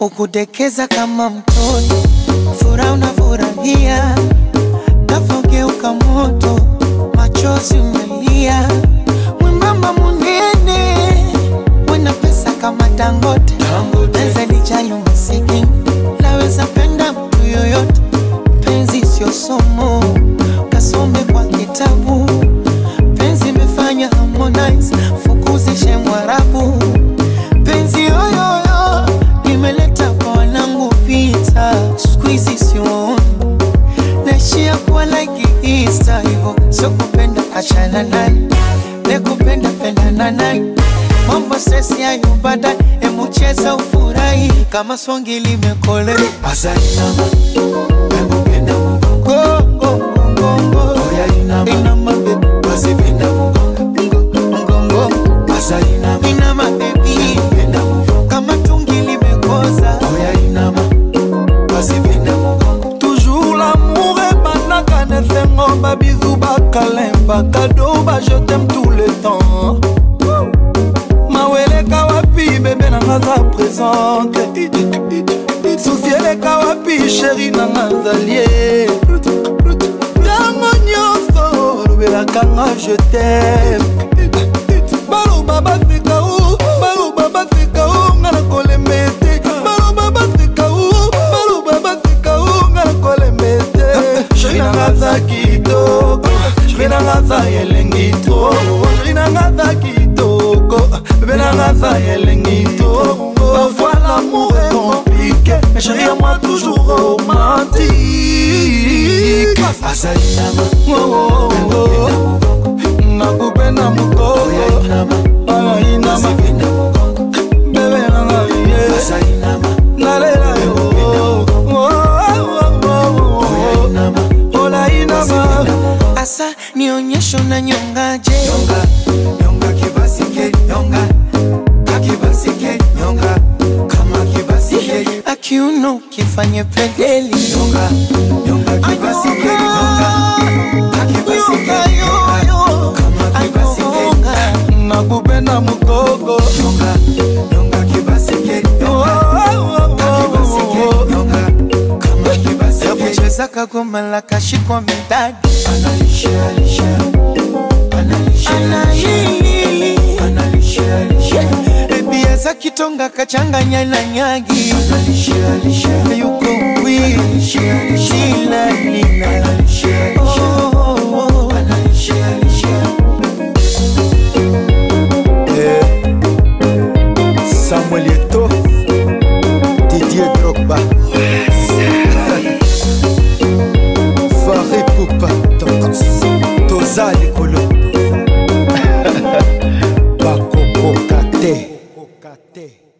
ukudekeza kama mtoto, furaha unafurahia, nafogeuka moto, machozi umelia, yoyote, penzi sio somo, kasome kwa kitabu, penzi imefanya Harmonize, fukuzishe Mwarabu, penzi yoyoyo imeleta kwa wanangu vita, siku hizi siwaoni naishia kuwa like Easter hivyo, sio kupenda achana naye, nekupenda penda na naye, Mambo sesi yangu baadaye, emu cheza ufurahi kama songi limekole. Azainama emupenda oh, oh, mugongo. Oya inama inama wazipenda mugongo. Azainama inama bebi kama tungi limekoza. Oya inama wazipenda mugongo. Toujours l'amour est banaka ne thengo babizu bakalemba kado ba je t'aime tout le temps. Présente. Susi eleka wapi sheri nanga zalie ntango nyonso olobelakanga je tem baloba nakupenda olainama asa nionyesho na nyongaje nyonga, nyonga kifanye pedeli nyonga nyonga kibasike nyonga akibasike nyonga kama kibasike nyonga nakube na mugogo. Nyonga nyonga kibasike nyonga yakuchezaka kumalaka shikwamidadi analisha alisha. kitonga kachanganya na nyagi. Yuko wiilanina oh, oh, oh. eh, Samuel Eto'o. até.